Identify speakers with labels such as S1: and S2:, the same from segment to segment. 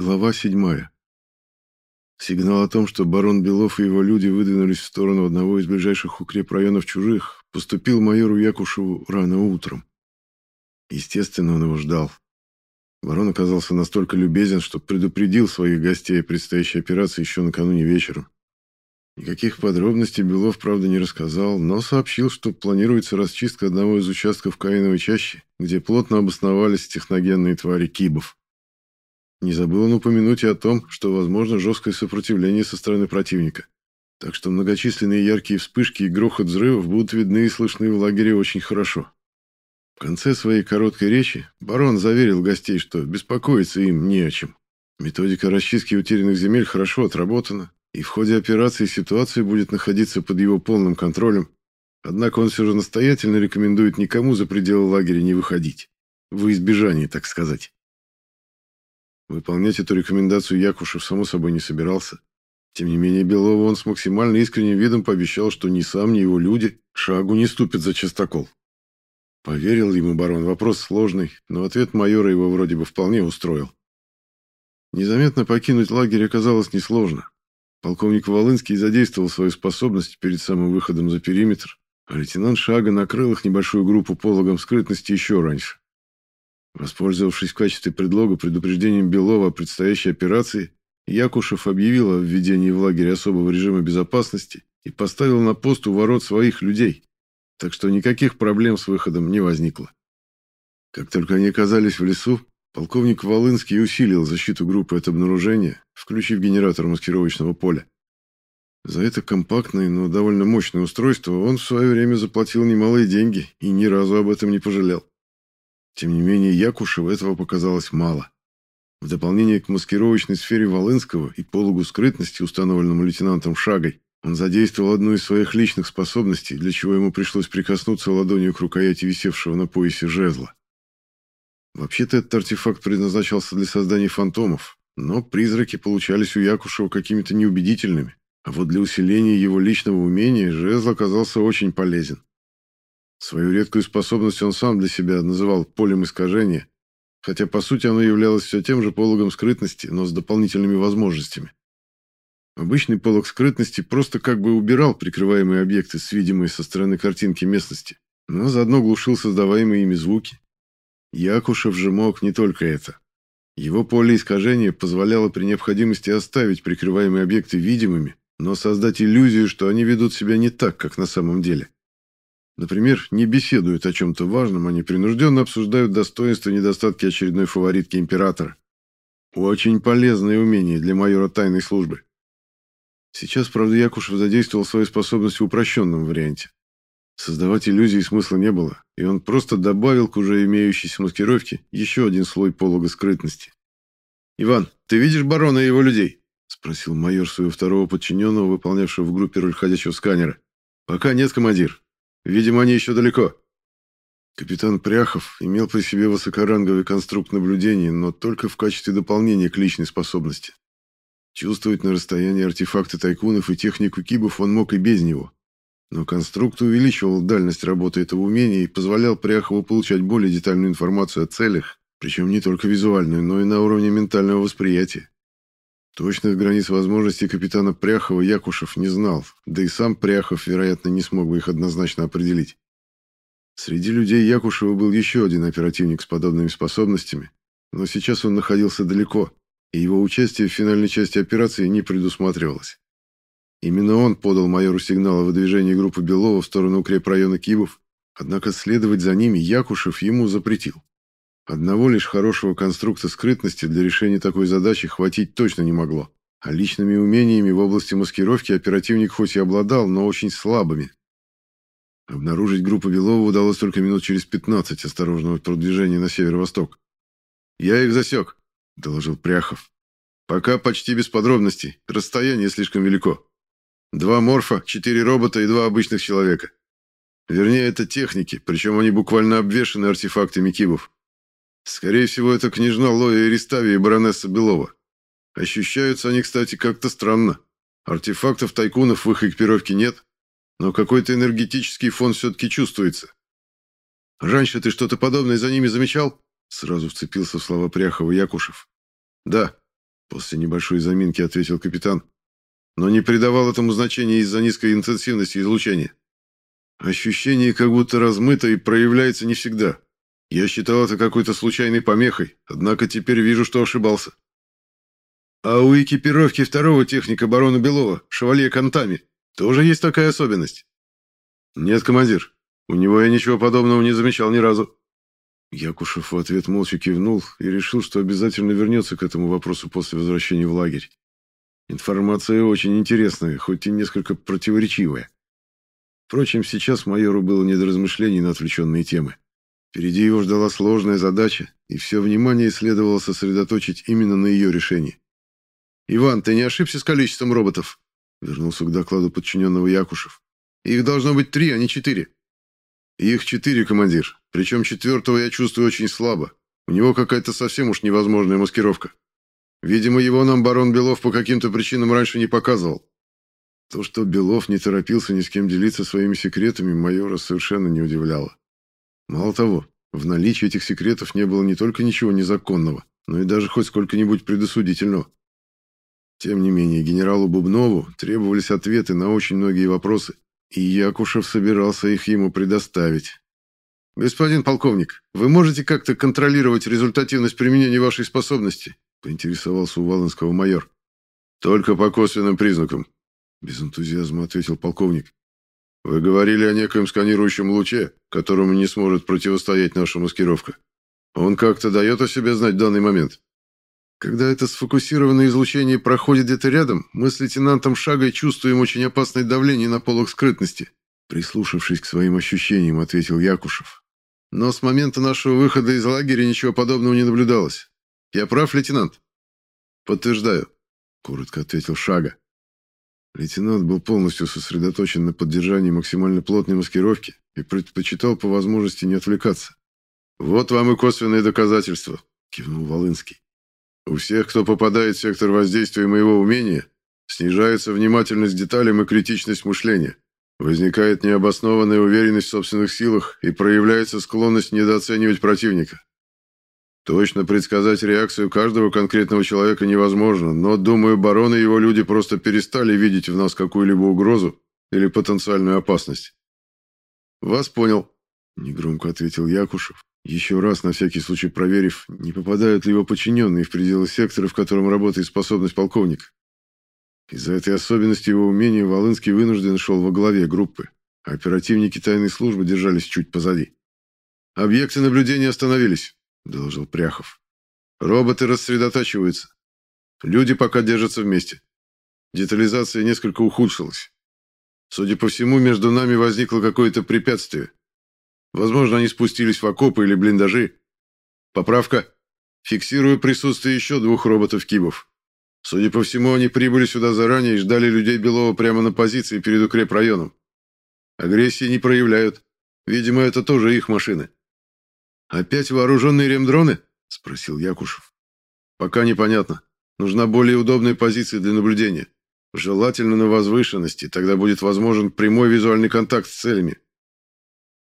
S1: Глава седьмая. Сигнал о том, что барон Белов и его люди выдвинулись в сторону одного из ближайших укрепрайонов чужих, поступил майору Якушеву рано утром. Естественно, он его ждал. Барон оказался настолько любезен, что предупредил своих гостей о предстоящей операции еще накануне вечером. Никаких подробностей Белов, правда, не рассказал, но сообщил, что планируется расчистка одного из участков Каиновой чащи, где плотно обосновались техногенные твари кибов. Не забыл он упомянуть и о том, что возможно жесткое сопротивление со стороны противника. Так что многочисленные яркие вспышки и грохот взрывов будут видны и слышны в лагере очень хорошо. В конце своей короткой речи барон заверил гостей, что беспокоиться им не о чем. Методика расчистки утерянных земель хорошо отработана, и в ходе операции ситуация будет находиться под его полным контролем. Однако он все же настоятельно рекомендует никому за пределы лагеря не выходить. В избежание, так сказать. Выполнять эту рекомендацию Якушев, само собой, не собирался. Тем не менее, Белову он с максимально искренним видом пообещал, что ни сам, ни его люди шагу не ступят за частокол. Поверил ему барон, вопрос сложный, но ответ майора его вроде бы вполне устроил. Незаметно покинуть лагерь оказалось несложно. Полковник Волынский задействовал свою способность перед самым выходом за периметр, а лейтенант Шага накрыл их небольшую группу пологом скрытности еще раньше. Воспользовавшись в качестве предлога предупреждением Белова о предстоящей операции, Якушев объявил о введении в лагерь особого режима безопасности и поставил на пост у ворот своих людей, так что никаких проблем с выходом не возникло. Как только они оказались в лесу, полковник Волынский усилил защиту группы от обнаружения, включив генератор маскировочного поля. За это компактное, но довольно мощное устройство он в свое время заплатил немалые деньги и ни разу об этом не пожалел. Тем не менее, Якушеву этого показалось мало. В дополнение к маскировочной сфере Волынского и полугу скрытности, установленному лейтенантом Шагой, он задействовал одну из своих личных способностей, для чего ему пришлось прикоснуться ладонью к рукояти висевшего на поясе жезла. Вообще-то этот артефакт предназначался для создания фантомов, но призраки получались у Якушева какими-то неубедительными, а вот для усиления его личного умения жезл оказался очень полезен. Свою редкую способность он сам для себя называл полем искажения, хотя по сути оно являлось все тем же пологом скрытности, но с дополнительными возможностями. Обычный полог скрытности просто как бы убирал прикрываемые объекты с видимой со стороны картинки местности, но заодно глушил создаваемые ими звуки. Якушев же мог не только это. Его поле искажения позволяло при необходимости оставить прикрываемые объекты видимыми, но создать иллюзию, что они ведут себя не так, как на самом деле. Например, не беседуют о чем-то важном, а непринужденно обсуждают достоинства и недостатки очередной фаворитки императора. Очень полезное умение для майора тайной службы. Сейчас, правда, Якушев задействовал свою способность в упрощенном варианте. Создавать иллюзии смысла не было, и он просто добавил к уже имеющейся маскировке еще один слой полога скрытности. «Иван, ты видишь барона и его людей?» — спросил майор своего второго подчиненного, выполнявшего в группе роль ходячего сканера. «Пока нет, командир. Видимо, они еще далеко. Капитан Пряхов имел при себе высокоранговый конструкт наблюдения, но только в качестве дополнения к личной способности. Чувствовать на расстоянии артефакты тайкунов и технику кибов он мог и без него. Но конструкт увеличивал дальность работы этого умения и позволял Пряхову получать более детальную информацию о целях, причем не только визуальную, но и на уровне ментального восприятия. Точных границ возможностей капитана Пряхова Якушев не знал, да и сам Пряхов, вероятно, не смог бы их однозначно определить. Среди людей Якушева был еще один оперативник с подобными способностями, но сейчас он находился далеко, и его участие в финальной части операции не предусматривалось. Именно он подал майору сигнал о выдвижении группы Белова в сторону укрепрайона Киевов, однако следовать за ними Якушев ему запретил. Одного лишь хорошего конструкта скрытности для решения такой задачи хватить точно не могло. А личными умениями в области маскировки оперативник хоть и обладал, но очень слабыми. Обнаружить группу Белова удалось только минут через 15 осторожного продвижения на северо-восток. «Я их засек», — доложил Пряхов. «Пока почти без подробностей. Расстояние слишком велико. Два морфа, четыре робота и два обычных человека. Вернее, это техники, причем они буквально обвешаны артефактами кибов. Скорее всего, это княжна Лоя Ириставия и баронесса Белова. Ощущаются они, кстати, как-то странно. Артефактов тайкунов в их экипировке нет, но какой-то энергетический фон все-таки чувствуется. «Раньше ты что-то подобное за ними замечал?» Сразу вцепился в слова Пряхова Якушев. «Да. После небольшой заминки ответил капитан, но не придавал этому значения из-за низкой интенсивности излучения. Ощущение как будто размыто и проявляется не всегда. Я считал это какой-то случайной помехой, однако теперь вижу, что ошибался. А у экипировки второго техника барона Белова, шевалье Кантами, тоже есть такая особенность? Нет, командир. У него я ничего подобного не замечал ни разу. Якушев в ответ молча кивнул и решил, что обязательно вернется к этому вопросу после возвращения в лагерь. Информация очень интересная, хоть и несколько противоречивая. Впрочем, сейчас майору было не до размышлений на отвлеченные темы. Впереди его ждала сложная задача, и все внимание следовало сосредоточить именно на ее решении. «Иван, ты не ошибся с количеством роботов?» Вернулся к докладу подчиненного Якушев. «Их должно быть три, а не четыре». «Их четыре, командир. Причем четвертого я чувствую очень слабо. У него какая-то совсем уж невозможная маскировка. Видимо, его нам барон Белов по каким-то причинам раньше не показывал. То, что Белов не торопился ни с кем делиться своими секретами, майора совершенно не удивляло. Мало того, в наличии этих секретов не было не только ничего незаконного, но и даже хоть сколько-нибудь предосудительного. Тем не менее, генералу Бубнову требовались ответы на очень многие вопросы, и Якушев собирался их ему предоставить. «Господин полковник, вы можете как-то контролировать результативность применения вашей способности?» — поинтересовался у Валынского майор. «Только по косвенным признакам», без энтузиазма ответил полковник. Вы говорили о некоем сканирующем луче, которому не сможет противостоять наша маскировка. Он как-то дает о себе знать в данный момент. Когда это сфокусированное излучение проходит где-то рядом, мы с лейтенантом Шагой чувствуем очень опасное давление на полок скрытности. Прислушавшись к своим ощущениям, ответил Якушев. Но с момента нашего выхода из лагеря ничего подобного не наблюдалось. Я прав, лейтенант? Подтверждаю, коротко ответил Шага. Лейтенант был полностью сосредоточен на поддержании максимально плотной маскировки и предпочитал по возможности не отвлекаться. «Вот вам и косвенные доказательства», — кивнул Волынский. «У всех, кто попадает в сектор воздействия моего умения, снижается внимательность деталям и критичность мышления. Возникает необоснованная уверенность в собственных силах и проявляется склонность недооценивать противника. Точно предсказать реакцию каждого конкретного человека невозможно, но, думаю, барон и его люди просто перестали видеть в нас какую-либо угрозу или потенциальную опасность. «Вас понял», — негромко ответил Якушев, еще раз на всякий случай проверив, не попадают ли его подчиненные в пределы сектора, в котором работает способность полковника. Из-за этой особенности его умения Волынский вынужден шел во главе группы, а оперативники тайной службы держались чуть позади. «Объекты наблюдения остановились», доложил Пряхов. Роботы рассредотачиваются. Люди пока держатся вместе. Детализация несколько ухудшилась. Судя по всему, между нами возникло какое-то препятствие. Возможно, они спустились в окопы или блиндажи. Поправка. Фиксирую присутствие еще двух роботов-кибов. Судя по всему, они прибыли сюда заранее и ждали людей Белова прямо на позиции перед укрепрайоном. Агрессии не проявляют. Видимо, это тоже их машины. «Опять вооруженные ремдроны?» – спросил Якушев. «Пока непонятно. Нужна более удобная позиция для наблюдения. Желательно на возвышенности, тогда будет возможен прямой визуальный контакт с целями.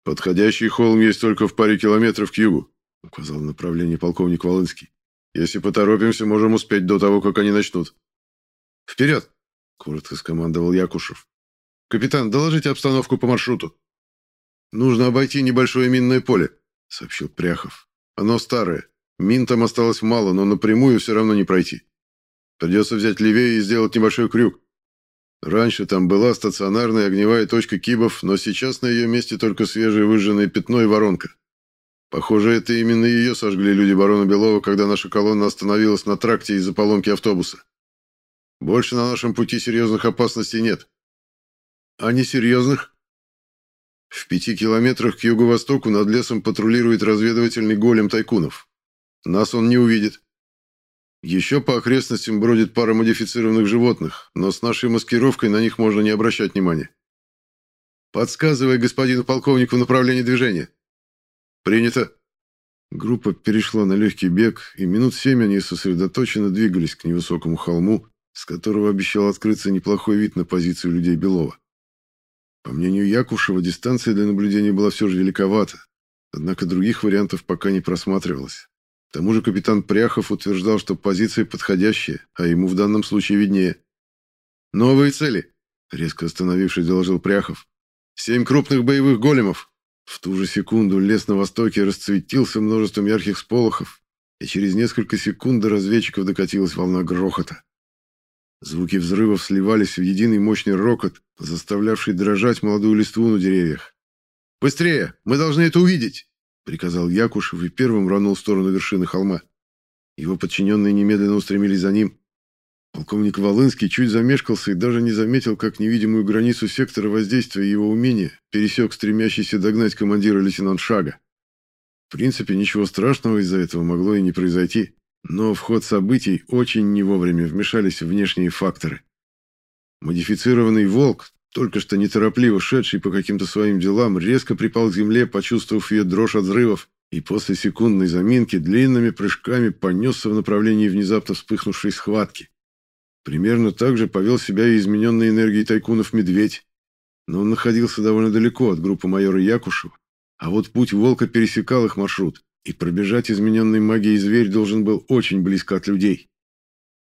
S1: Подходящий холм есть только в паре километров к югу», – указал направление полковник Волынский. «Если поторопимся, можем успеть до того, как они начнут». «Вперед!» – коротко скомандовал Якушев. «Капитан, доложите обстановку по маршруту. Нужно обойти небольшое минное поле сообщил Пряхов. Оно старое. Мин там осталось мало, но напрямую все равно не пройти. Придется взять левее и сделать небольшой крюк. Раньше там была стационарная огневая точка кибов, но сейчас на ее месте только свежее выжженное пятно и воронка. Похоже, это именно ее сожгли люди барона Белова, когда наша колонна остановилась на тракте из-за поломки автобуса. Больше на нашем пути серьезных опасностей нет. А не серьезных? В пяти километрах к юго-востоку над лесом патрулирует разведывательный голем тайкунов. Нас он не увидит. Еще по окрестностям бродит пара модифицированных животных, но с нашей маскировкой на них можно не обращать внимания. Подсказывай господину полковнику направление движения. Принято. Группа перешла на легкий бег, и минут семь они сосредоточенно двигались к невысокому холму, с которого обещал открыться неплохой вид на позицию людей Белова. По мнению Якушева, дистанция для наблюдения была все же великовата, однако других вариантов пока не просматривалось. К тому же капитан Пряхов утверждал, что позиция подходящая, а ему в данном случае виднее. «Новые цели», — резко остановившись, доложил Пряхов. «Семь крупных боевых големов». В ту же секунду лес на востоке расцветился множеством ярких сполохов, и через несколько секунд до разведчиков докатилась волна грохота. Звуки взрывов сливались в единый мощный рокот, заставлявший дрожать молодую листву на деревьях. «Быстрее! Мы должны это увидеть!» — приказал Якушев и первым рванул в сторону вершины холма. Его подчиненные немедленно устремились за ним. Полковник Волынский чуть замешкался и даже не заметил, как невидимую границу сектора воздействия его умения пересек стремящийся догнать командира лейтенант Шага. В принципе, ничего страшного из-за этого могло и не произойти, но в ход событий очень не вовремя вмешались внешние факторы. Модифицированный «Волк», только что неторопливо шедший по каким-то своим делам, резко припал к земле, почувствовав ее дрожь от взрывов, и после секундной заминки длинными прыжками понесся в направлении внезапно вспыхнувшей схватки. Примерно так же повел себя и измененный энергией тайкунов медведь, но он находился довольно далеко от группы майора Якушева, а вот путь волка пересекал их маршрут, и пробежать измененной магией зверь должен был очень близко от людей.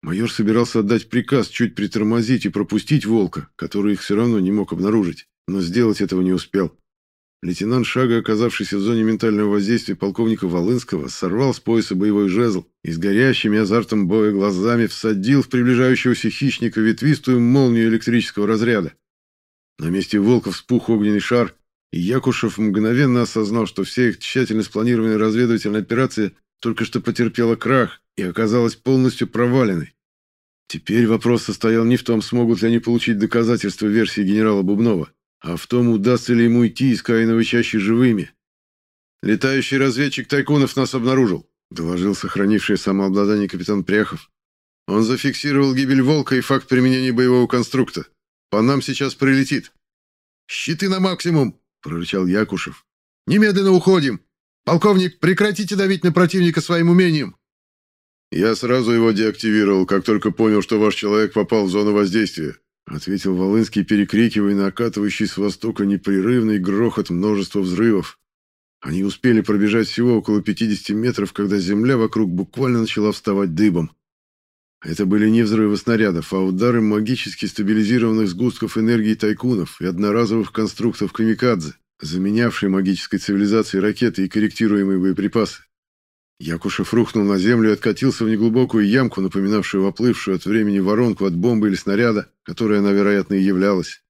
S1: Майор собирался отдать приказ чуть притормозить и пропустить волка, который их все равно не мог обнаружить, но сделать этого не успел. Лейтенант Шага, оказавшийся в зоне ментального воздействия полковника Волынского, сорвал с пояса боевой жезл и с горящими азартом боя глазами всадил в приближающегося хищника ветвистую молнию электрического разряда. На месте волка вспух огненный шар, Якушев мгновенно осознал, что вся их тщательно спланированная разведывательная операция только что потерпела крах и оказалась полностью проваленной. Теперь вопрос состоял не в том, смогут ли они получить доказательства версии генерала Бубнова, а в том, удастся ли ему идти из Каиновой чащи живыми. «Летающий разведчик Тайкунов нас обнаружил», — доложил сохранивший самообладание капитан Пряхов. «Он зафиксировал гибель Волка и факт применения боевого конструкта. По нам сейчас прилетит». «Щиты на максимум!» — прорычал Якушев. «Немедленно уходим! Полковник, прекратите давить на противника своим умением!» «Я сразу его деактивировал, как только понял, что ваш человек попал в зону воздействия», ответил Волынский, перекрикивая накатывающий с востока непрерывный грохот множества взрывов. Они успели пробежать всего около 50 метров, когда земля вокруг буквально начала вставать дыбом. Это были не взрывы снарядов, а удары магически стабилизированных сгустков энергии тайкунов и одноразовых конструктов камикадзе, заменявшие магической цивилизации ракеты и корректируемые боеприпасы. Якушев рухнул на землю и откатился в неглубокую ямку, напоминавшую оплывшую от времени воронку от бомбы или снаряда, которой она, вероятно, и являлась.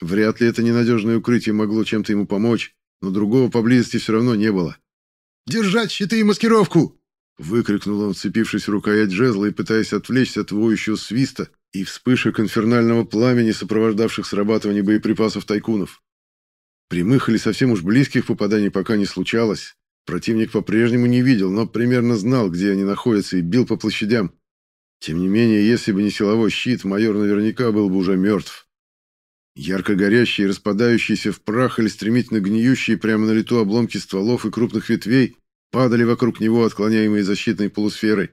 S1: Вряд ли это ненадежное укрытие могло чем-то ему помочь, но другого поблизости все равно не было. «Держать щиты и маскировку!» Выкрикнул он, вцепившись в рукоять жезла и пытаясь отвлечься от воющего свиста и вспышек инфернального пламени, сопровождавших срабатывание боеприпасов тайкунов. Прямых или совсем уж близких попаданий пока не случалось. Противник по-прежнему не видел, но примерно знал, где они находятся, и бил по площадям. Тем не менее, если бы не силовой щит, майор наверняка был бы уже мертв. Ярко горящие, распадающиеся в прах или стремительно гниющие прямо на лету обломки стволов и крупных ветвей падали вокруг него, отклоняемые защитной полусферой.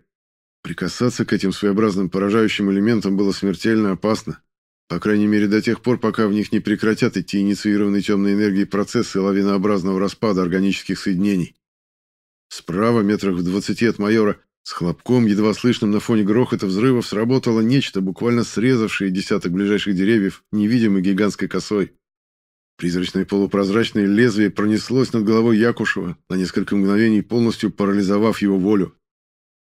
S1: Прикасаться к этим своеобразным поражающим элементам было смертельно опасно. По крайней мере, до тех пор, пока в них не прекратят идти инициированные темной энергией процессы лавинообразного распада органических соединений. Справа, метрах в двадцати от майора, с хлопком, едва слышным на фоне грохота взрывов, сработало нечто, буквально срезавшее десяток ближайших деревьев невидимой гигантской косой. Призрачное полупрозрачное лезвие пронеслось над головой Якушева, на несколько мгновений полностью парализовав его волю.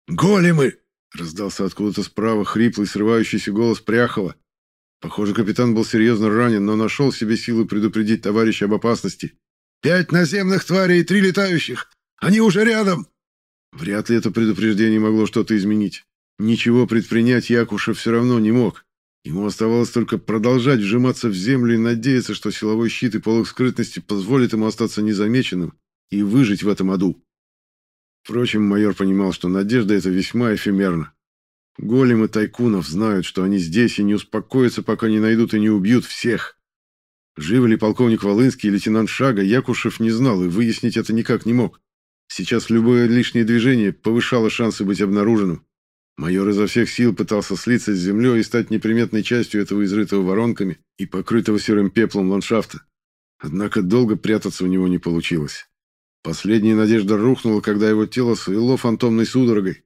S1: «Големы!» — раздался откуда-то справа хриплый, срывающийся голос Пряхова. Похоже, капитан был серьезно ранен, но нашел себе силы предупредить товарища об опасности. «Пять наземных тварей и три летающих! Они уже рядом!» Вряд ли это предупреждение могло что-то изменить. Ничего предпринять Якушев все равно не мог. Ему оставалось только продолжать вжиматься в землю и надеяться, что силовой щит и полок скрытности позволят ему остаться незамеченным и выжить в этом аду. Впрочем, майор понимал, что надежда эта весьма эфемерна. Големы тайкунов знают, что они здесь и не успокоятся, пока не найдут и не убьют всех. Живы ли полковник Волынский и лейтенант Шага, Якушев не знал и выяснить это никак не мог. Сейчас любое лишнее движение повышало шансы быть обнаруженным. Майор изо всех сил пытался слиться с землей и стать неприметной частью этого изрытого воронками и покрытого серым пеплом ландшафта. Однако долго прятаться у него не получилось. Последняя надежда рухнула, когда его тело свело фантомной судорогой.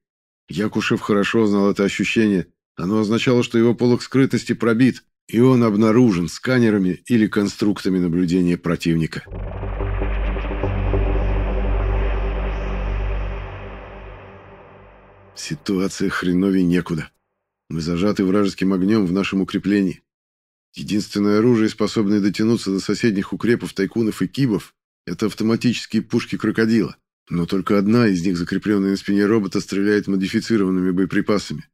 S1: Якушев хорошо знал это ощущение. Оно означало, что его полог скрытости пробит, и он обнаружен сканерами или конструктами наблюдения противника. Ситуация хреновей некуда. Мы зажаты вражеским огнем в нашем укреплении. Единственное оружие, способное дотянуться до соседних укрепов тайкунов и кибов, это автоматические пушки крокодила. Но только одна из них, закрепленная на спине робота, стреляет модифицированными боеприпасами.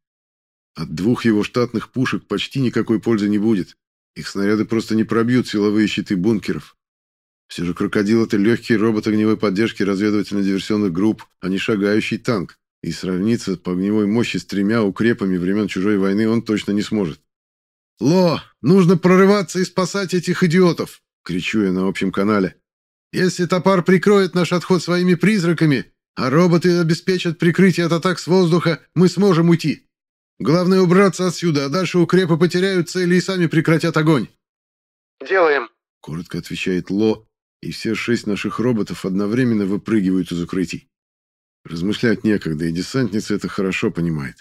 S1: От двух его штатных пушек почти никакой пользы не будет. Их снаряды просто не пробьют силовые щиты бункеров. Все же крокодил — это легкий робот огневой поддержки разведывательно-диверсионных групп, а не шагающий танк. И сравниться по огневой мощи с тремя укрепами времен чужой войны он точно не сможет. «Ло, нужно прорываться и спасать этих идиотов!» — кричу я на общем канале. Если топар прикроет наш отход своими призраками, а роботы обеспечат прикрытие от атак с воздуха, мы сможем уйти. Главное убраться отсюда, а дальше укрепы потеряют цели и сами прекратят огонь.
S2: Делаем,
S1: коротко отвечает Ло, и все шесть наших роботов одновременно выпрыгивают из укрытий. Размышлять некогда, и десантница это хорошо понимает.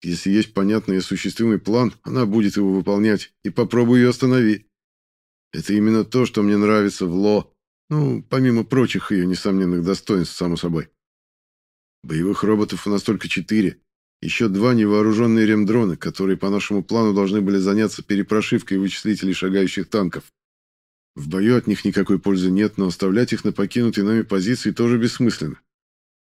S1: Если есть понятный и осуществимый план, она будет его выполнять, и попробуй ее останови. Это именно то, что мне нравится в Ло, ну, помимо прочих ее несомненных достоинств, само собой. Боевых роботов у нас только четыре. Еще два невооруженные ремдроны, которые по нашему плану должны были заняться перепрошивкой вычислителей шагающих танков. В бою от них никакой пользы нет, но оставлять их на покинутой нами позиции тоже бессмысленно.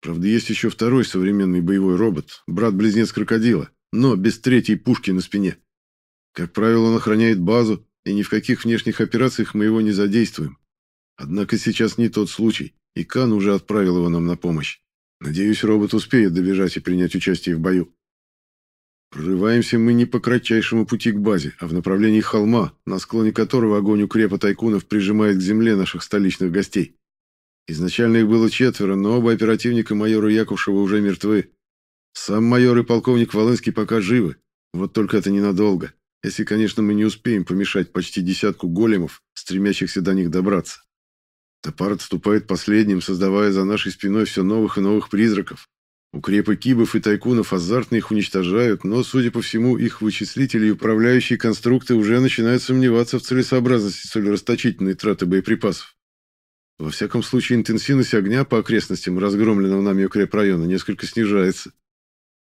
S1: Правда, есть еще второй современный боевой робот, брат-близнец крокодила, но без третьей пушки на спине. Как правило, он охраняет базу, и ни в каких внешних операциях мы его не задействуем. Однако сейчас не тот случай, и Кан уже отправил его нам на помощь. Надеюсь, робот успеет добежать и принять участие в бою. Прорываемся мы не по кратчайшему пути к базе, а в направлении холма, на склоне которого огонь укрепа тайкунов прижимает к земле наших столичных гостей. Изначально их было четверо, но оба оперативника майора Якушева уже мертвы. Сам майор и полковник Волынский пока живы, вот только это ненадолго, если, конечно, мы не успеем помешать почти десятку големов, стремящихся до них добраться. Топар отступает последним, создавая за нашей спиной все новых и новых призраков. Укрепы кибов и тайкунов азартно их уничтожают, но, судя по всему, их вычислители и управляющие конструкты уже начинают сомневаться в целесообразности столь расточительной траты боеприпасов. Во всяком случае, интенсивность огня по окрестностям разгромленного нами укрепрайона несколько снижается.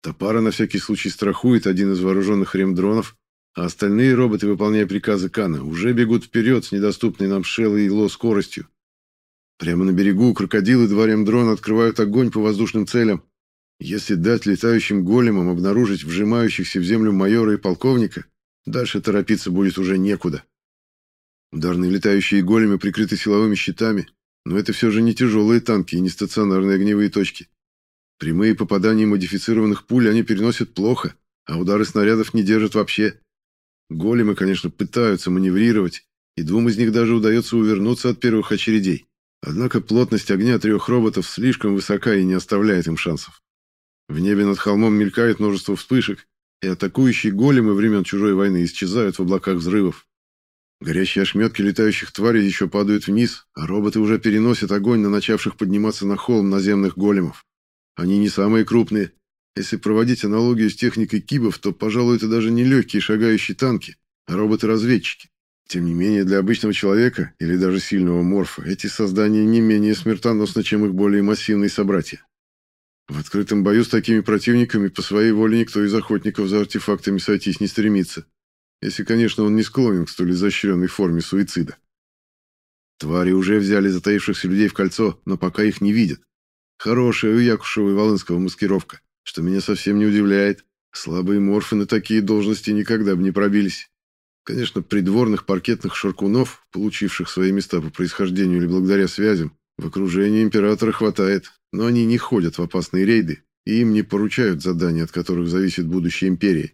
S1: Топара на всякий случай страхует один из вооруженных ремдронов, а остальные роботы, выполняя приказы Кана, уже бегут вперед с недоступной нам Шеллой и Ло скоростью. Прямо на берегу крокодилы два ремдрона открывают огонь по воздушным целям. Если дать летающим големам обнаружить вжимающихся в землю майора и полковника, дальше торопиться будет уже некуда. Ударные летающие големы прикрыты силовыми щитами, но это все же не тяжелые танки и не стационарные огневые точки. Прямые попадания модифицированных пуль они переносят плохо, а удары снарядов не держат вообще. Големы, конечно, пытаются маневрировать, и двум из них даже удается увернуться от первых очередей. Однако плотность огня трех роботов слишком высока и не оставляет им шансов. В небе над холмом мелькает множество вспышек, и атакующие големы времен чужой войны исчезают в облаках взрывов. Горящие ошметки летающих тварей еще падают вниз, а роботы уже переносят огонь на начавших подниматься на холм наземных големов. Они не самые крупные. Если проводить аналогию с техникой кибов, то, пожалуй, это даже не легкие шагающие танки, а роботы-разведчики. Тем не менее, для обычного человека или даже сильного морфа эти создания не менее смертоносны, чем их более массивные собратья. В открытом бою с такими противниками по своей воле никто из охотников за артефактами сойтись не стремится, если, конечно, он не склонен к столь изощренной форме суицида. Твари уже взяли затаившихся людей в кольцо, но пока их не видят. Хорошая у Якушева и Волынского маскировка, что меня совсем не удивляет. Слабые морфы на такие должности никогда бы не пробились. Конечно, придворных паркетных шаркунов, получивших свои места по происхождению или благодаря связям, в окружении императора хватает, но они не ходят в опасные рейды, и им не поручают задания, от которых зависит будущее империи.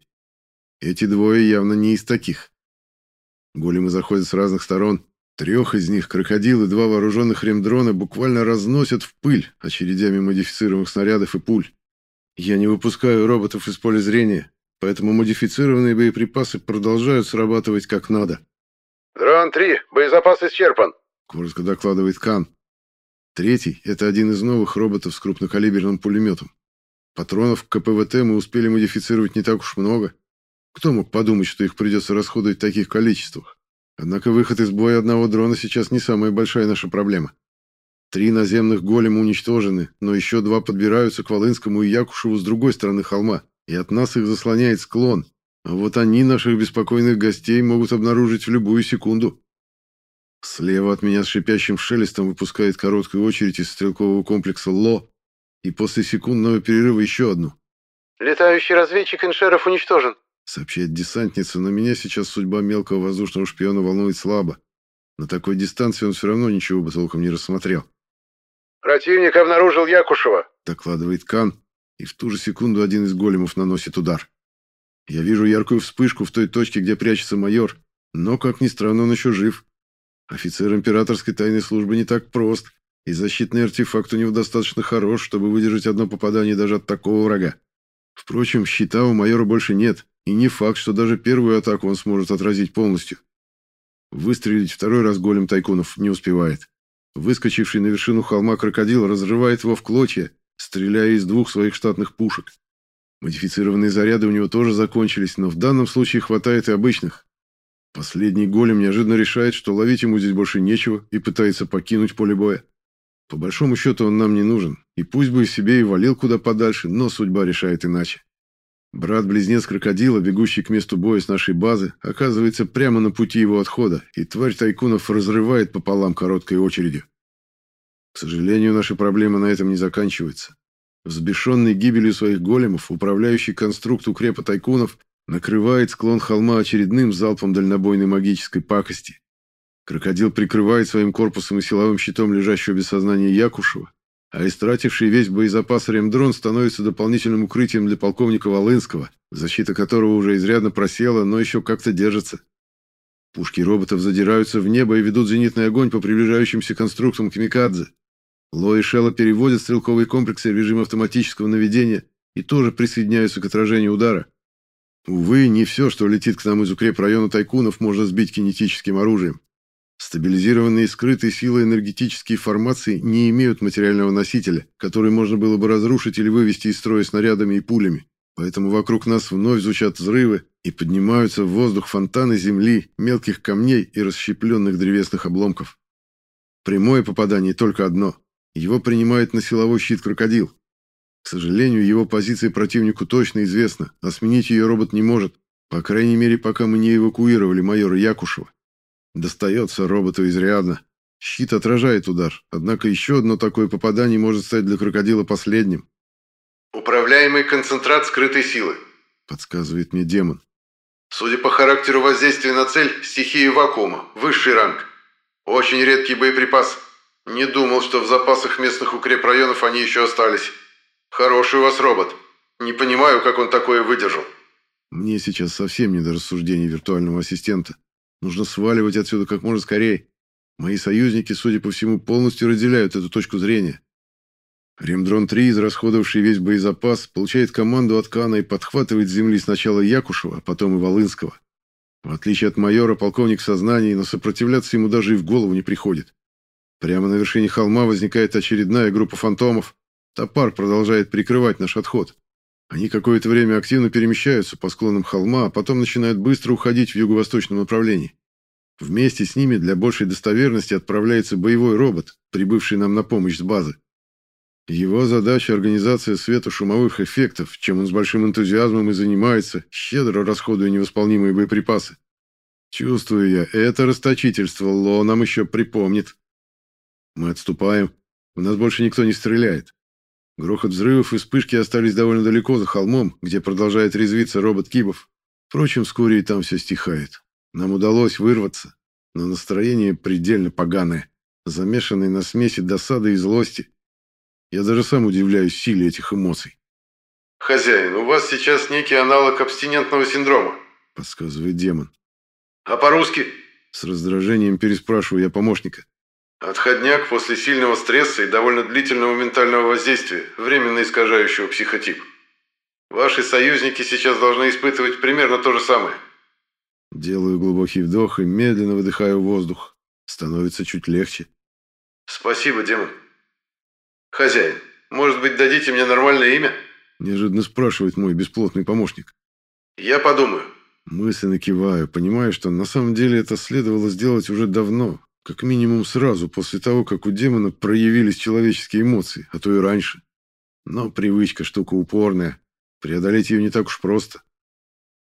S1: Эти двое явно не из таких. Големы заходят с разных сторон. Трех из них, крокодил и два вооруженных ремдрона, буквально разносят в пыль очередями модифицированных снарядов и пуль. Я не выпускаю роботов из поля зрения, поэтому модифицированные боеприпасы продолжают срабатывать как надо.
S2: «Дрон-3, боезапас исчерпан», —
S1: коротко докладывает Кан. Третий — это один из новых роботов с крупнокалиберным пулеметом. Патронов к КПВТ мы успели модифицировать не так уж много. Кто мог подумать, что их придется расходовать в таких количествах? Однако выход из боя одного дрона сейчас не самая большая наша проблема. Три наземных голема уничтожены, но еще два подбираются к Волынскому и Якушеву с другой стороны холма, и от нас их заслоняет склон. А вот они наших беспокойных гостей могут обнаружить в любую секунду. Слева от меня с шипящим шелестом выпускает короткую очередь из стрелкового комплекса «Ло», и после секундного перерыва еще одну.
S2: «Летающий разведчик Иншеров уничтожен», —
S1: сообщает десантница, но меня сейчас судьба мелкого воздушного шпиона волнует слабо. На такой дистанции он все равно ничего бы толком не рассмотрел.
S2: «Противник обнаружил Якушева», —
S1: докладывает Кан, и в ту же секунду один из големов наносит удар. Я вижу яркую вспышку в той точке, где прячется майор, но, как ни странно, он еще жив. Офицер императорской тайной службы не так прост, и защитный артефакт у него достаточно хорош, чтобы выдержать одно попадание даже от такого врага. Впрочем, щита у майора больше нет, и не факт, что даже первую атаку он сможет отразить полностью. Выстрелить второй раз голем тайкунов не успевает. Выскочивший на вершину холма крокодил разрывает его в клочья, стреляя из двух своих штатных пушек. Модифицированные заряды у него тоже закончились, но в данном случае хватает и обычных. Последний голем неожиданно решает, что ловить ему здесь больше нечего, и пытается покинуть поле боя. По большому счету он нам не нужен, и пусть бы себе и валил куда подальше, но судьба решает иначе. Брат-близнец крокодила, бегущий к месту боя с нашей базы, оказывается прямо на пути его отхода, и тварь тайкунов разрывает пополам короткой очередью. К сожалению, наши проблемы на этом не заканчиваются. Взбешенный гибелью своих големов, управляющий конструкт укрепа тайкунов накрывает склон холма очередным залпом дальнобойной магической пакости. Крокодил прикрывает своим корпусом и силовым щитом лежащего без сознания Якушева, а истративший весь боезапас ремдрон становится дополнительным укрытием для полковника Волынского, защита которого уже изрядно просела, но еще как-то держится. Пушки роботов задираются в небо и ведут зенитный огонь по приближающимся конструктам Камикадзе. Ло и Шелла переводят стрелковые комплексы в режим автоматического наведения и тоже присоединяются к отражению удара. Увы, не все, что летит к нам из укрепрайона тайкунов, можно сбить кинетическим оружием. Стабилизированные скрытой силой энергетические формации не имеют материального носителя, который можно было бы разрушить или вывести из строя снарядами и пулями. Поэтому вокруг нас вновь звучат взрывы и поднимаются в воздух фонтаны земли, мелких камней и расщепленных древесных обломков. Прямое попадание только одно. Его принимает на силовой щит крокодил. К сожалению, его позиция противнику точно известна, а сменить ее робот не может, по крайней мере, пока мы не эвакуировали майора Якушева. Достается роботу изрядно. Щит отражает удар, однако еще одно такое попадание может стать для крокодила последним.
S2: «Управляемый концентрат скрытой силы», —
S1: подсказывает мне демон.
S2: «Судя по характеру воздействия на цель, стихия вакуума, высший ранг. Очень редкий боеприпас. Не думал, что в запасах местных укрепрайонов они еще остались. Хороший у вас робот. Не понимаю, как он такое выдержал».
S1: Мне сейчас совсем не до рассуждений виртуального ассистента. Нужно сваливать отсюда как можно скорее. Мои союзники, судя по всему, полностью разделяют эту точку зрения. Ремдрон-3, израсходовавший весь боезапас, получает команду от Кана и подхватывает с земли сначала Якушева, а потом и Волынского. В отличие от майора, полковник в сознании, но сопротивляться ему даже и в голову не приходит. Прямо на вершине холма возникает очередная группа фантомов. Топар продолжает прикрывать наш отход. Они какое-то время активно перемещаются по склонам холма, а потом начинают быстро уходить в юго-восточном направлении. Вместе с ними для большей достоверности отправляется боевой робот, прибывший нам на помощь с базы. Его задача – организация светошумовых эффектов, чем он с большим энтузиазмом и занимается, щедро расходуя невосполнимые боеприпасы. Чувствую я, это расточительство Ло нам еще припомнит. Мы отступаем. У нас больше никто не стреляет. Грохот взрывов и вспышки остались довольно далеко за холмом, где продолжает резвиться робот Кибов. Впрочем, вскоре и там все стихает. Нам удалось вырваться, но настроение предельно поганое, замешанное на смеси досады и злости. Я даже сам удивляюсь силе этих эмоций.
S2: «Хозяин, у вас сейчас некий аналог абстинентного синдрома», —
S1: подсказывает демон.
S2: «А по-русски?»
S1: С раздражением переспрашиваю я помощника.
S2: Отходняк после сильного стресса и довольно длительного ментального воздействия, временно искажающего психотип. Ваши союзники сейчас должны испытывать примерно то же самое.
S1: Делаю глубокий вдох и медленно выдыхаю воздух. Становится чуть легче.
S2: Спасибо, демон. «Хозяин, может быть, дадите мне нормальное имя?»
S1: Неожиданно спрашивает мой бесплотный помощник.
S2: «Я подумаю».
S1: Мысленно киваю, понимая, что на самом деле это следовало сделать уже давно, как минимум сразу после того, как у демона проявились человеческие эмоции, а то и раньше. Но привычка штука упорная, преодолеть ее не так уж просто.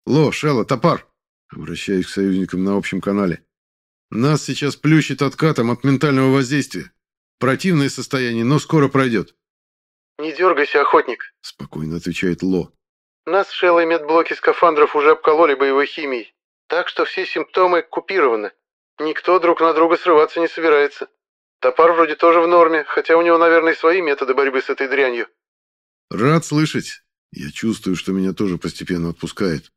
S1: «Ло, Шелла, топар!» Обращаюсь к союзникам на общем канале. «Нас сейчас плющит откатом от ментального воздействия. Противное состояние, но скоро пройдет».
S3: «Не дергайся, охотник», —
S1: спокойно отвечает Ло.
S3: «Нас с Шеллой медблоки скафандров уже обкололи боевой химией, так что все симптомы купированы. Никто друг на друга срываться не собирается. Топар вроде тоже в норме, хотя у него, наверное, свои методы борьбы с этой дрянью».
S1: «Рад слышать. Я чувствую, что меня тоже постепенно отпускает.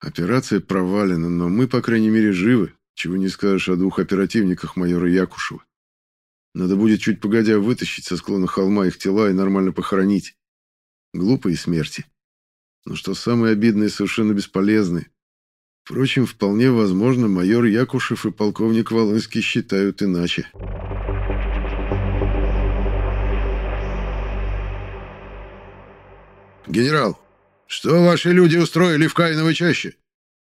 S1: Операция провалена, но мы, по крайней мере, живы, чего не скажешь о двух оперативниках майора Якушева. Надо будет чуть погодя вытащить со склона холма их тела и нормально похоронить. Глупые смерти. Но что самое обидное, совершенно бесполезные. Впрочем, вполне возможно, майор Якушев и полковник Волынский считают иначе.
S4: «Генерал, что ваши люди устроили в Каиновой чаще?»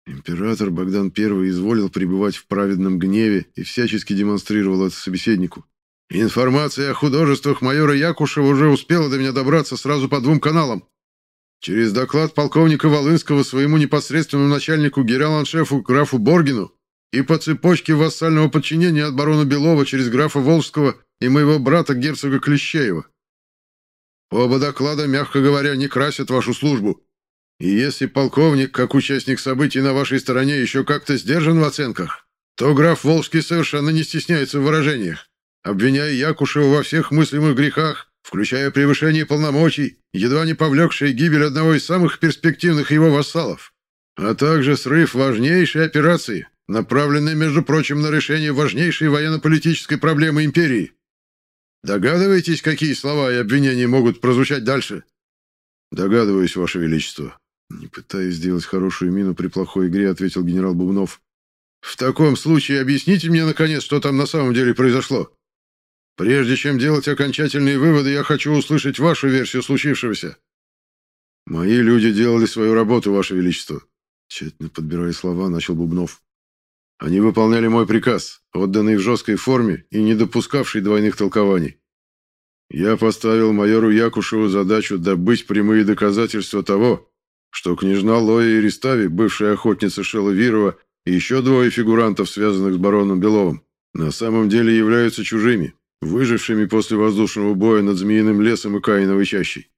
S1: Император Богдан I изволил пребывать в праведном гневе и всячески демонстрировал это собеседнику.
S4: Информация о художествах майора Якушева уже успела до меня добраться сразу по двум каналам. Через доклад полковника Волынского своему непосредственному начальнику генерал-аншефу графу Боргину и по цепочке вассального подчинения от барона Белова через графа Волжского и моего брата герцога Клещеева. Оба доклада, мягко говоря, не красят вашу службу. И если полковник, как участник событий на вашей стороне, еще как-то сдержан в оценках, то граф Волжский совершенно не стесняется в выражениях обвиняя Якушева во всех мыслимых грехах, включая превышение полномочий, едва не повлекшее гибель одного из самых перспективных его вассалов, а также срыв важнейшей операции, направленной, между прочим, на решение важнейшей военно-политической проблемы империи. Догадываетесь, какие слова и обвинения могут прозвучать дальше?
S1: Догадываюсь, Ваше Величество. Не пытаясь сделать хорошую мину при плохой игре, ответил генерал Бубнов.
S4: В таком случае объясните мне, наконец, что там на самом деле произошло. Прежде чем делать окончательные выводы, я хочу услышать вашу версию случившегося.
S1: Мои люди делали свою работу, ваше величество, тщательно подбирая слова, начал Бубнов. Они выполняли мой приказ, отданный в жесткой форме и не допускавший двойных толкований. Я поставил майору Якушеву задачу добыть прямые доказательства того, что княжна Лоя Иристави, бывшая охотница Шелла Вирова и еще двое фигурантов, связанных с бароном Беловым, на самом деле являются чужими, выжившими после воздушного боя над Змеиным лесом и Каиновой чащей.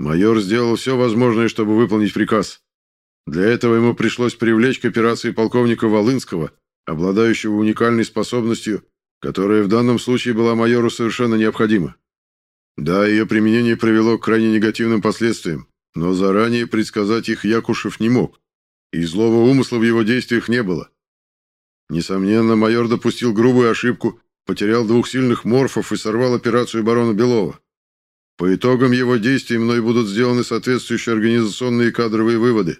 S1: Майор сделал все возможное, чтобы выполнить приказ. Для этого ему пришлось привлечь к операции полковника Волынского, обладающего уникальной способностью, которая в данном случае была майору совершенно необходима. Да, ее применение привело к крайне негативным последствиям, но заранее предсказать их Якушев не мог, и злого умысла в его действиях не было. Несомненно, майор допустил грубую ошибку, потерял двух сильных морфов и сорвал операцию барона Белова. По итогам его действий мной будут сделаны соответствующие организационные и кадровые выводы.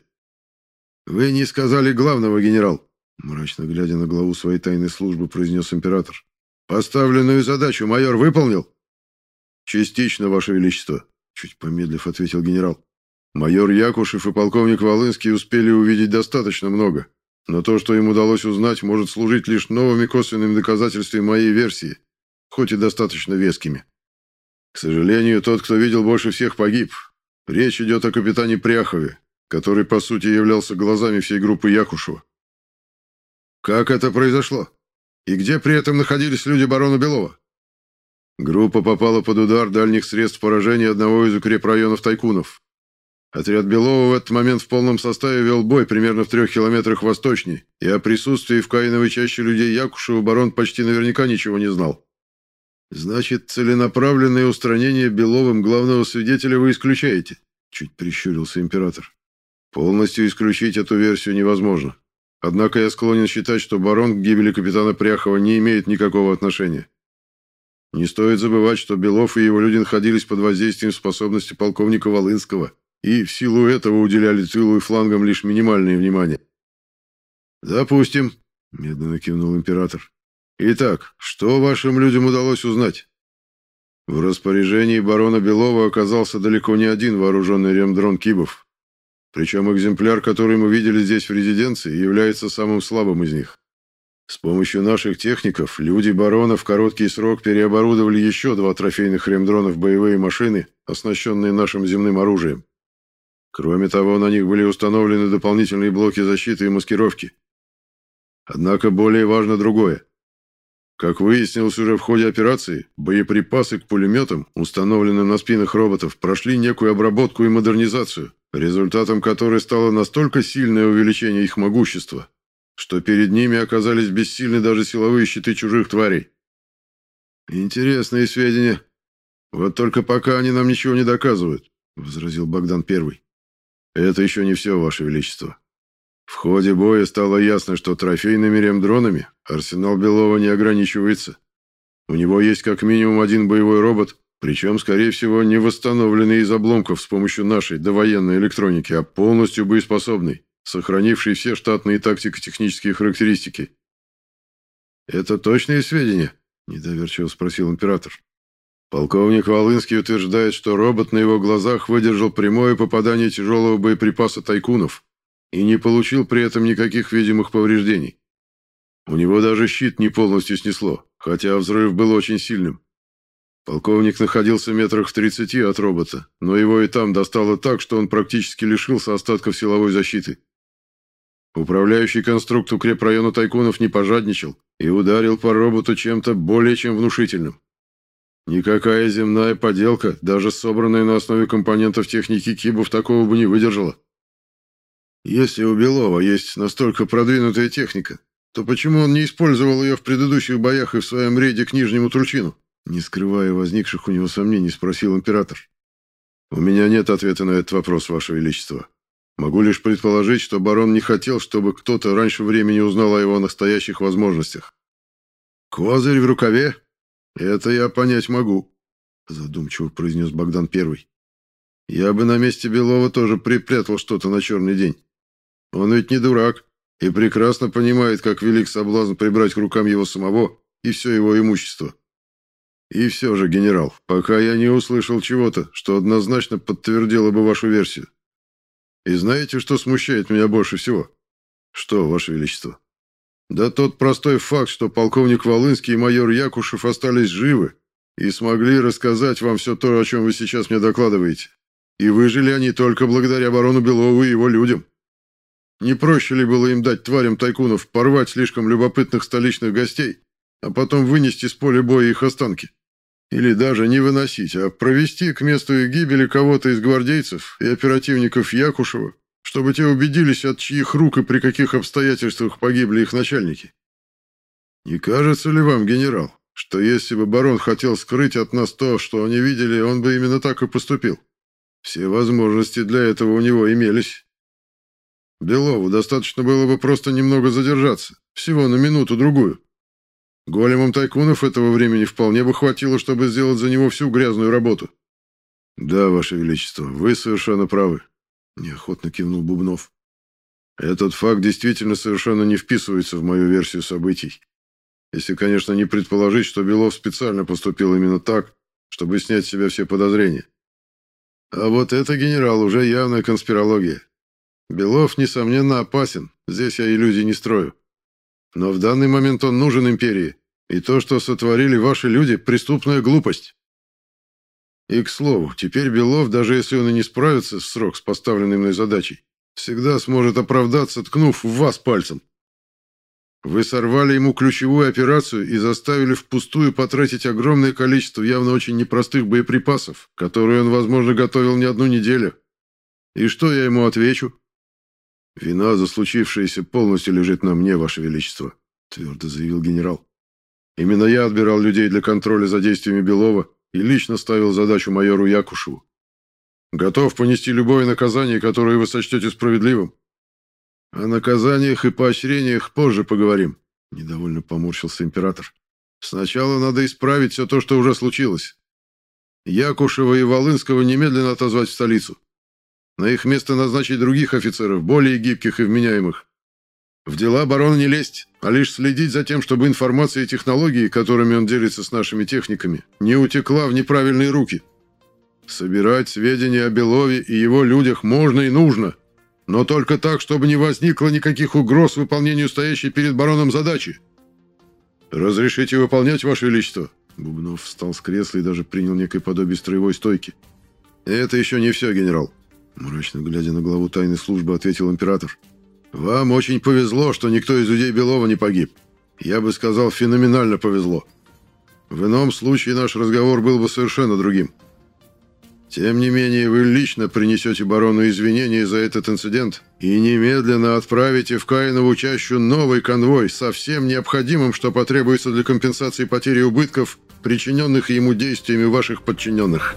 S1: «Вы не сказали главного, генерал», — мрачно глядя на главу своей тайной службы, произнес император. «Поставленную задачу майор выполнил?» «Частично, Ваше Величество», — чуть помедлив ответил генерал. «Майор Якушев и полковник Волынский успели увидеть достаточно много, но то, что им удалось узнать, может служить лишь новыми косвенными доказательствами моей версии, хоть и достаточно вескими. К сожалению, тот, кто видел больше всех, погиб. Речь идет о капитане Пряхове, который, по сути, являлся глазами всей группы Якушева. Как это произошло? И где при этом находились люди барона Белова? Группа попала под удар дальних средств поражения одного из укрепрайонов тайкунов. Отряд Белова в этот момент в полном составе вел бой примерно в трех километрах восточней, и о присутствии в Каиновой чаще людей Якушева барон почти наверняка ничего не знал. «Значит, целенаправленное устранение Беловым главного свидетеля вы исключаете?» Чуть прищурился император. «Полностью исключить эту версию невозможно. Однако я склонен считать, что барон к гибели капитана Пряхова не имеет никакого отношения. Не стоит забывать, что Белов и его люди находились под воздействием способности полковника Волынского» и в силу этого уделяли тылу и флангам лишь минимальное внимание. «Допустим», — медленно кивнул император. «Итак, что вашим людям удалось узнать?» В распоряжении барона Белова оказался далеко не один вооруженный ремдрон Кибов. Причем экземпляр, который мы видели здесь в резиденции, является самым слабым из них. С помощью наших техников люди барона в короткий срок переоборудовали еще два трофейных ремдрона в боевые машины, оснащенные нашим земным оружием. Кроме того, на них были установлены дополнительные блоки защиты и маскировки. Однако более важно другое. Как выяснилось уже в ходе операции, боеприпасы к пулеметам, установленным на спинах роботов, прошли некую обработку и модернизацию, результатом которой стало настолько сильное увеличение их могущества, что перед ними оказались бессильны даже силовые щиты чужих тварей. Интересные сведения. Вот только пока они нам ничего не доказывают, возразил Богдан Первый. Это еще не все, Ваше Величество. В ходе боя стало ясно, что трофейными ремдронами арсенал Белова не ограничивается. У него есть как минимум один боевой робот, причем, скорее всего, не восстановленный из обломков с помощью нашей довоенной электроники, а полностью боеспособный, сохранивший все штатные тактико-технические характеристики. «Это точные сведения?» – недоверчиво спросил император. Полковник Волынский утверждает, что робот на его глазах выдержал прямое попадание тяжелого боеприпаса тайкунов и не получил при этом никаких видимых повреждений. У него даже щит не полностью снесло, хотя взрыв был очень сильным. Полковник находился метрах в тридцати от робота, но его и там достало так, что он практически лишился остатков силовой защиты. Управляющий конструкт укрепрайона тайкунов не пожадничал и ударил по роботу чем-то более чем внушительным. Никакая земная поделка, даже собранная на основе компонентов техники Кибов, такого бы не выдержала. Если у Белова есть настолько продвинутая техника, то почему он не использовал ее в предыдущих боях и в своем рейде к Нижнему Тульчину? Не скрывая возникших у него сомнений, спросил император. У меня нет ответа на этот вопрос, Ваше Величество. Могу лишь предположить, что барон не хотел, чтобы кто-то раньше времени узнал о его настоящих возможностях. Козырь в рукаве? «Это я понять могу», — задумчиво произнес Богдан Первый. «Я бы на месте Белова тоже припрятал что-то на черный день. Он ведь не дурак и прекрасно понимает, как велик соблазн прибрать к рукам его самого и все его имущество. И все же, генерал, пока я не услышал чего-то, что однозначно подтвердило бы вашу версию. И знаете, что смущает меня больше всего? Что, ваше величество?» Да тот простой факт, что полковник Волынский и майор Якушев остались живы и смогли рассказать вам все то, о чем вы сейчас мне докладываете. И выжили они только благодаря барону Белову и его людям. Не проще ли было им дать тварям тайкунов порвать слишком любопытных столичных гостей, а потом вынести с поля боя их останки? Или даже не выносить, а провести к месту их гибели кого-то из гвардейцев и оперативников Якушева, чтобы те убедились, от чьих рук и при каких обстоятельствах погибли их начальники. Не кажется ли вам, генерал, что если бы барон хотел скрыть от нас то, что они видели, он бы именно так и поступил? Все возможности для этого у него имелись. Белову достаточно было бы просто немного задержаться, всего на минуту-другую. Големам тайкунов этого времени вполне бы хватило, чтобы сделать за него всю грязную работу. Да, Ваше Величество, вы совершенно правы неохотно кивнул Бубнов. Этот факт действительно совершенно не вписывается в мою версию событий. Если, конечно, не предположить, что Белов специально поступил именно так, чтобы снять с себя все подозрения. А вот это, генерал, уже явная конспирология. Белов, несомненно, опасен, здесь я иллюзий не строю. Но в данный момент он нужен империи, и то, что сотворили ваши люди, преступная глупость. И, к слову, теперь Белов, даже если он и не справится с срок с поставленной мной задачей, всегда сможет оправдаться, ткнув в вас пальцем. Вы сорвали ему ключевую операцию и заставили впустую потратить огромное количество явно очень непростых боеприпасов, которые он, возможно, готовил не одну неделю. И что я ему отвечу? Вина за случившееся полностью лежит на мне, Ваше Величество, твердо заявил генерал. Именно я отбирал людей для контроля за действиями Белова и лично ставил задачу майору Якушеву. Готов понести любое наказание, которое вы сочтете справедливым. О наказаниях и поощрениях позже поговорим, недовольно поморщился император. Сначала надо исправить все то, что уже случилось. Якушева и Волынского немедленно отозвать в столицу. На их место назначить других офицеров, более гибких и вменяемых.
S4: В дела барона не лезть, а лишь следить за тем, чтобы информация и технологии, которыми он делится с нашими техниками, не утекла в неправильные руки. Собирать сведения о Белове и его людях можно и нужно, но только так, чтобы не возникло никаких угроз выполнению стоящей перед бароном задачи. Разрешите выполнять, Ваше Величество?» Бубнов встал с кресла и даже принял некое подобие строевой стойки. «Это еще не все, генерал», — мрачно глядя на главу тайной службы, ответил император. «Вам очень повезло, что никто из людей Белова не погиб. Я бы сказал, феноменально повезло. В ином случае наш разговор был бы совершенно другим. Тем не менее, вы лично принесете барону извинения за этот инцидент и немедленно отправите в Каинову чащу новый конвой со всем необходимым, что потребуется для компенсации потери убытков, причиненных ему действиями ваших подчиненных».